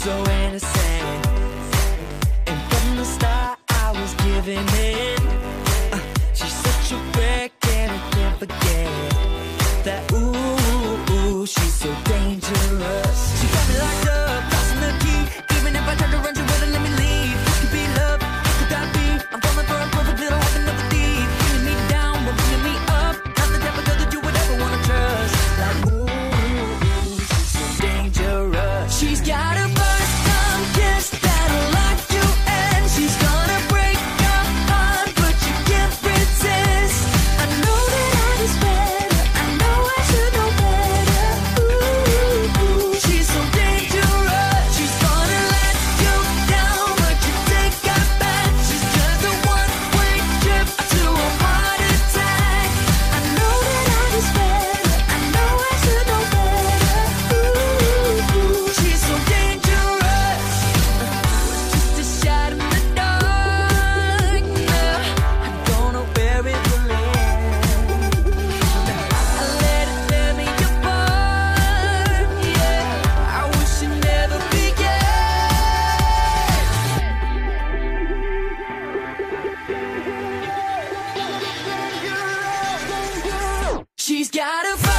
so innocent. And from the start, I was giving in. Uh, she's such a wreck, and I can't forget. She's got a